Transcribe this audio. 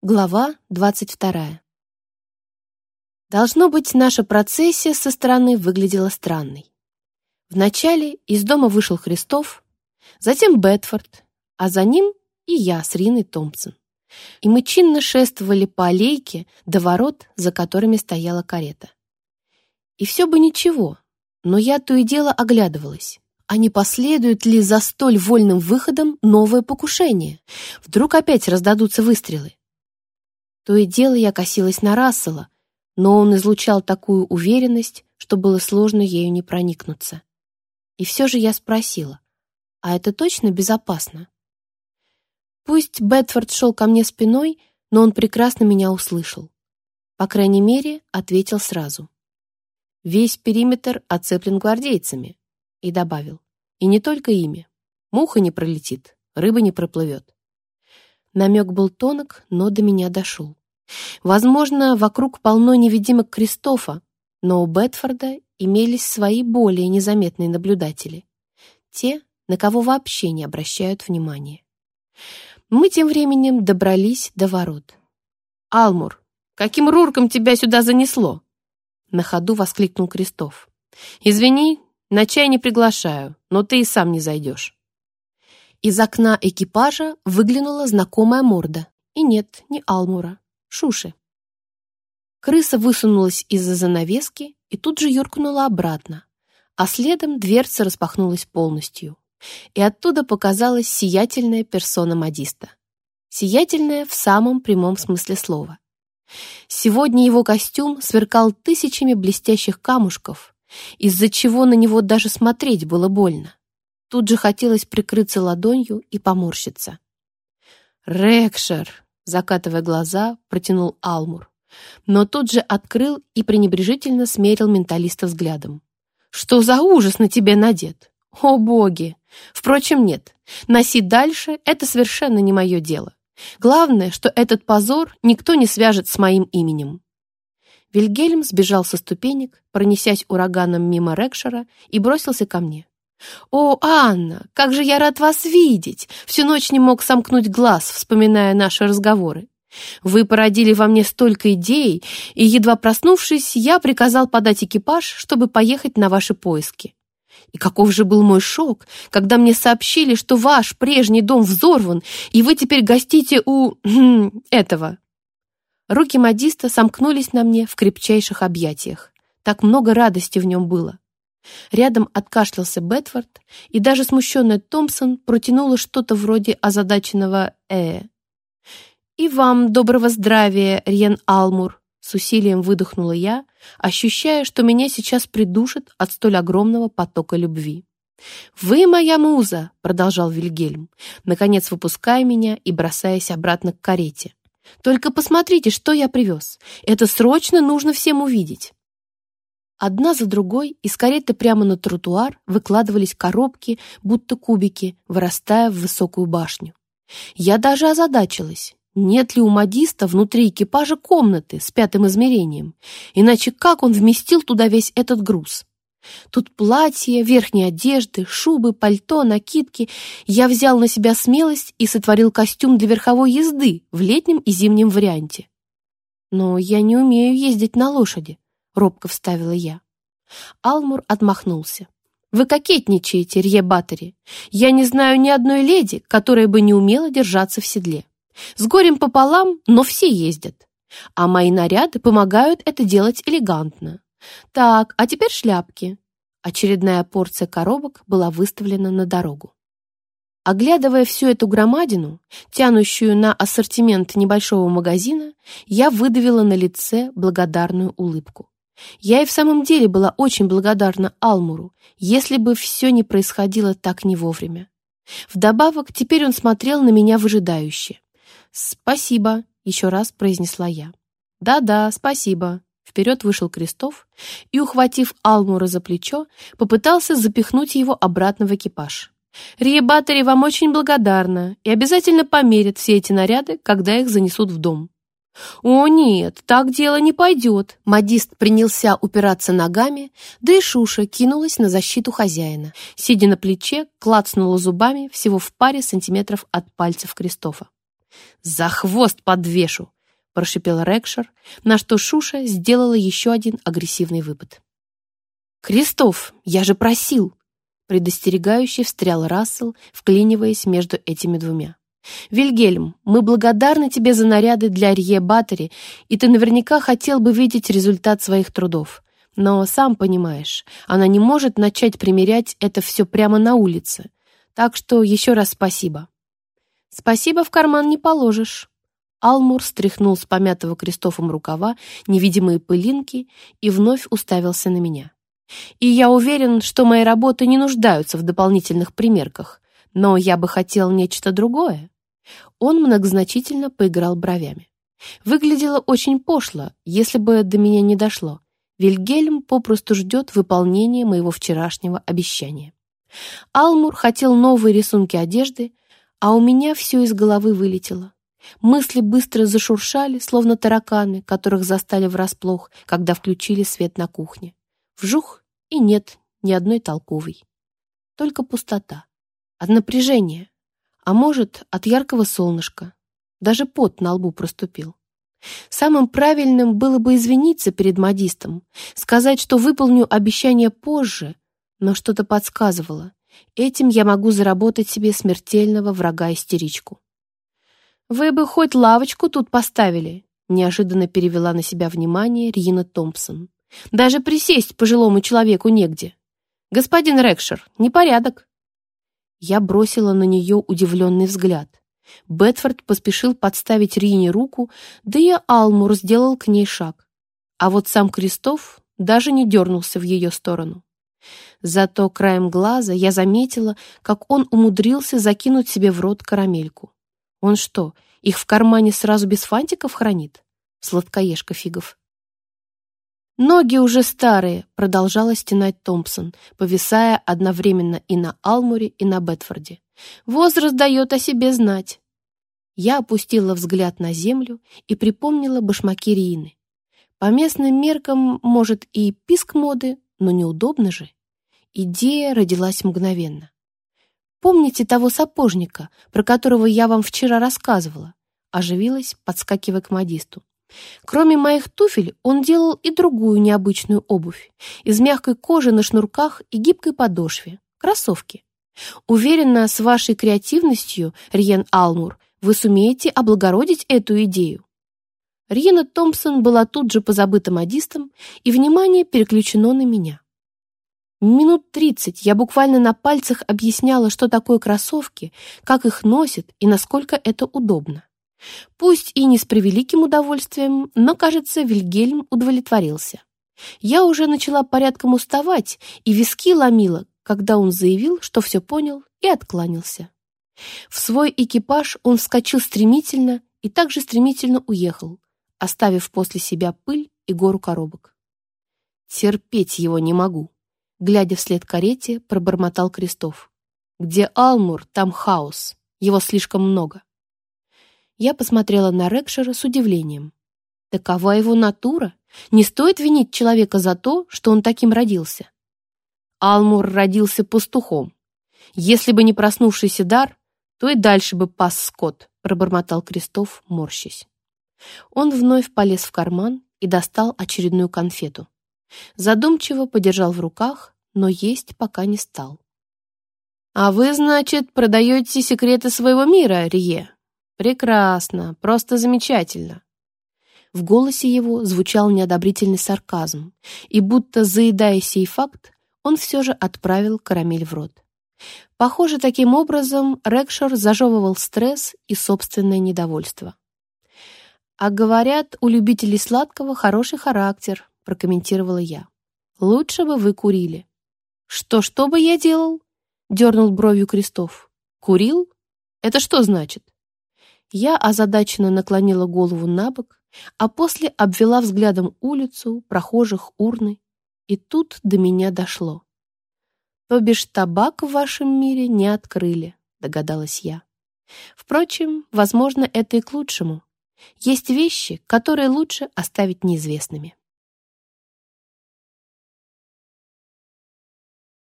Глава 22. Должно быть, наша процессия со стороны выглядела странной. Вначале из дома вышел Христов, затем Бетфорд, а за ним и я с Риной Томпсон. И мы чинно шествовали по аллейке до ворот, за которыми стояла карета. И все бы ничего, но я то и дело оглядывалась. А не последует ли за столь вольным выходом новое покушение? Вдруг опять раздадутся выстрелы? То и дело я косилась на Рассела, но он излучал такую уверенность, что было сложно ею не проникнуться. И все же я спросила, а это точно безопасно? Пусть Бетфорд шел ко мне спиной, но он прекрасно меня услышал. По крайней мере, ответил сразу. Весь периметр оцеплен гвардейцами. И добавил, и не только ими. Муха не пролетит, рыба не проплывет. Намек был тонок, но до меня дошел. Возможно, вокруг полно невидимок Кристофа, но у Бетфорда имелись свои более незаметные наблюдатели. Те, на кого вообще не обращают внимания. Мы тем временем добрались до ворот. «Алмур, каким рурком тебя сюда занесло?» На ходу воскликнул Кристоф. «Извини, на чай не приглашаю, но ты и сам не зайдешь». Из окна экипажа выглянула знакомая морда. И нет, не Алмура. Шуши. Крыса высунулась из-за занавески и тут же юркнула обратно, а следом дверца распахнулась полностью, и оттуда показалась сиятельная персона модиста. Сиятельная в самом прямом смысле слова. Сегодня его костюм сверкал тысячами блестящих камушков, из-за чего на него даже смотреть было больно. Тут же хотелось прикрыться ладонью и поморщиться. «Рекшер!» Закатывая глаза, протянул Алмур. Но тут же открыл и пренебрежительно смерил менталиста взглядом. «Что за ужас на тебе надет? О, боги! Впрочем, нет. Носить дальше — это совершенно не мое дело. Главное, что этот позор никто не свяжет с моим именем». Вильгельм сбежал со ступенек, пронесясь ураганом мимо Рекшера, и бросился ко мне. «О, Анна, как же я рад вас видеть! Всю ночь не мог сомкнуть глаз, вспоминая наши разговоры. Вы породили во мне столько идей, и, едва проснувшись, я приказал подать экипаж, чтобы поехать на ваши поиски. И каков же был мой шок, когда мне сообщили, что ваш прежний дом взорван, и вы теперь гостите у... этого». Руки модиста сомкнулись на мне в крепчайших объятиях. Так много радости в нем было. Рядом откашлялся Бетфорд, и даже смущенная Томпсон протянула что-то вроде озадаченного «э». «И вам доброго здравия, Рьен Алмур!» С усилием выдохнула я, ощущая, что меня сейчас придушит от столь огромного потока любви. «Вы моя муза!» — продолжал Вильгельм, наконец выпуская меня и бросаясь обратно к карете. «Только посмотрите, что я привез. Это срочно нужно всем увидеть». Одна за другой из кареты прямо на тротуар выкладывались коробки, будто кубики, вырастая в высокую башню. Я даже озадачилась, нет ли у модиста внутри экипажа комнаты с пятым измерением, иначе как он вместил туда весь этот груз? Тут платья, верхние одежды, шубы, пальто, накидки. Я взял на себя смелость и сотворил костюм для верховой езды в летнем и зимнем варианте. Но я не умею ездить на лошади робко вставила я. Алмур отмахнулся. «Вы кокетничаете, Рье Баттери. Я не знаю ни одной леди, которая бы не умела держаться в седле. С горем пополам, но все ездят. А мои наряды помогают это делать элегантно. Так, а теперь шляпки». Очередная порция коробок была выставлена на дорогу. Оглядывая всю эту громадину, тянущую на ассортимент небольшого магазина, я выдавила на лице благодарную улыбку. Я и в самом деле была очень благодарна Алмуру, если бы все не происходило так не вовремя. Вдобавок, теперь он смотрел на меня выжидающе. «Спасибо», — еще раз произнесла я. «Да-да, спасибо», — вперед вышел Крестов и, ухватив Алмура за плечо, попытался запихнуть его обратно в экипаж. «Риебатори вам очень благодарна и обязательно померят все эти наряды, когда их занесут в дом». «О нет, так дело не пойдет!» Модист принялся упираться ногами, да и Шуша кинулась на защиту хозяина. Сидя на плече, клацнула зубами всего в паре сантиметров от пальцев Кристофа. «За хвост подвешу!» — прошипел Рекшер, на что Шуша сделала еще один агрессивный выпад. «Крестов, я же просил!» Предостерегающе встрял Рассел, вклиниваясь между этими двумя. «Вильгельм, мы благодарны тебе за наряды для Рье Баттери, и ты наверняка хотел бы видеть результат своих трудов. Но, сам понимаешь, она не может начать примерять это все прямо на улице. Так что еще раз спасибо». «Спасибо в карман не положишь». Алмур стряхнул с помятого Кристофом рукава невидимые пылинки и вновь уставился на меня. И я уверен, что мои работы не нуждаются в дополнительных примерках, но я бы хотел нечто другое. Он многозначительно поиграл бровями. Выглядело очень пошло, если бы до меня не дошло. Вильгельм попросту ждет выполнения моего вчерашнего обещания. Алмур хотел новые рисунки одежды, а у меня все из головы вылетело. Мысли быстро зашуршали, словно тараканы, которых застали врасплох, когда включили свет на кухне. Вжух, и нет ни одной толковой. Только пустота. От напряжения. А может, от яркого солнышка. Даже пот на лбу проступил. Самым правильным было бы извиниться перед модистом, сказать, что выполню обещание позже, но что-то подсказывало. Этим я могу заработать себе смертельного врага-истеричку. «Вы бы хоть лавочку тут поставили», неожиданно перевела на себя внимание Рина Томпсон. Даже присесть пожилому человеку негде. Господин Рекшер, непорядок. Я бросила на нее удивленный взгляд. Бетфорд поспешил подставить Рине руку, да и Алмур сделал к ней шаг. А вот сам Крестов даже не дернулся в ее сторону. Зато краем глаза я заметила, как он умудрился закинуть себе в рот карамельку. Он что, их в кармане сразу без фантиков хранит? Сладкоежка фигов. «Ноги уже старые», — продолжала стенать Томпсон, повисая одновременно и на Алмуре, и на Бетфорде. «Возраст дает о себе знать». Я опустила взгляд на землю и припомнила башмаки Рины. По местным меркам, может, и писк моды, но неудобно же. Идея родилась мгновенно. «Помните того сапожника, про которого я вам вчера рассказывала?» Оживилась, подскакивая к модисту. Кроме моих туфель, он делал и другую необычную обувь из мягкой кожи на шнурках и гибкой подошве — кроссовки. Уверена, с вашей креативностью, Риен Алмур, вы сумеете облагородить эту идею. Риена Томпсон была тут же позабыта модистом, и внимание переключено на меня. Минут тридцать я буквально на пальцах объясняла, что такое кроссовки, как их носят и насколько это удобно. Пусть и не с превеликим удовольствием, но, кажется, Вильгельм удовлетворился. Я уже начала порядком уставать, и виски ломила, когда он заявил, что все понял, и откланялся. В свой экипаж он вскочил стремительно и также стремительно уехал, оставив после себя пыль и гору коробок. «Терпеть его не могу», — глядя вслед карете, пробормотал Крестов. «Где Алмур, там хаос. Его слишком много». Я посмотрела на Рекшера с удивлением. Такова его натура. Не стоит винить человека за то, что он таким родился. Алмур родился пастухом. Если бы не проснувшийся дар, то и дальше бы пас скот, пробормотал Крестов, морщась. Он вновь полез в карман и достал очередную конфету. Задумчиво подержал в руках, но есть пока не стал. «А вы, значит, продаете секреты своего мира, Рие?» «Прекрасно, просто замечательно». В голосе его звучал неодобрительный сарказм, и будто заедая сей факт, он все же отправил карамель в рот. Похоже, таким образом Рекшер зажевывал стресс и собственное недовольство. «А говорят, у любителей сладкого хороший характер», — прокомментировала я. «Лучше бы вы курили». «Что, что бы я делал?» — дернул бровью Крестов. «Курил? Это что значит?» Я озадаченно наклонила голову на бок, а после обвела взглядом улицу, прохожих, урны. И тут до меня дошло. «То бишь табак в вашем мире не открыли», — догадалась я. Впрочем, возможно, это и к лучшему. Есть вещи, которые лучше оставить неизвестными.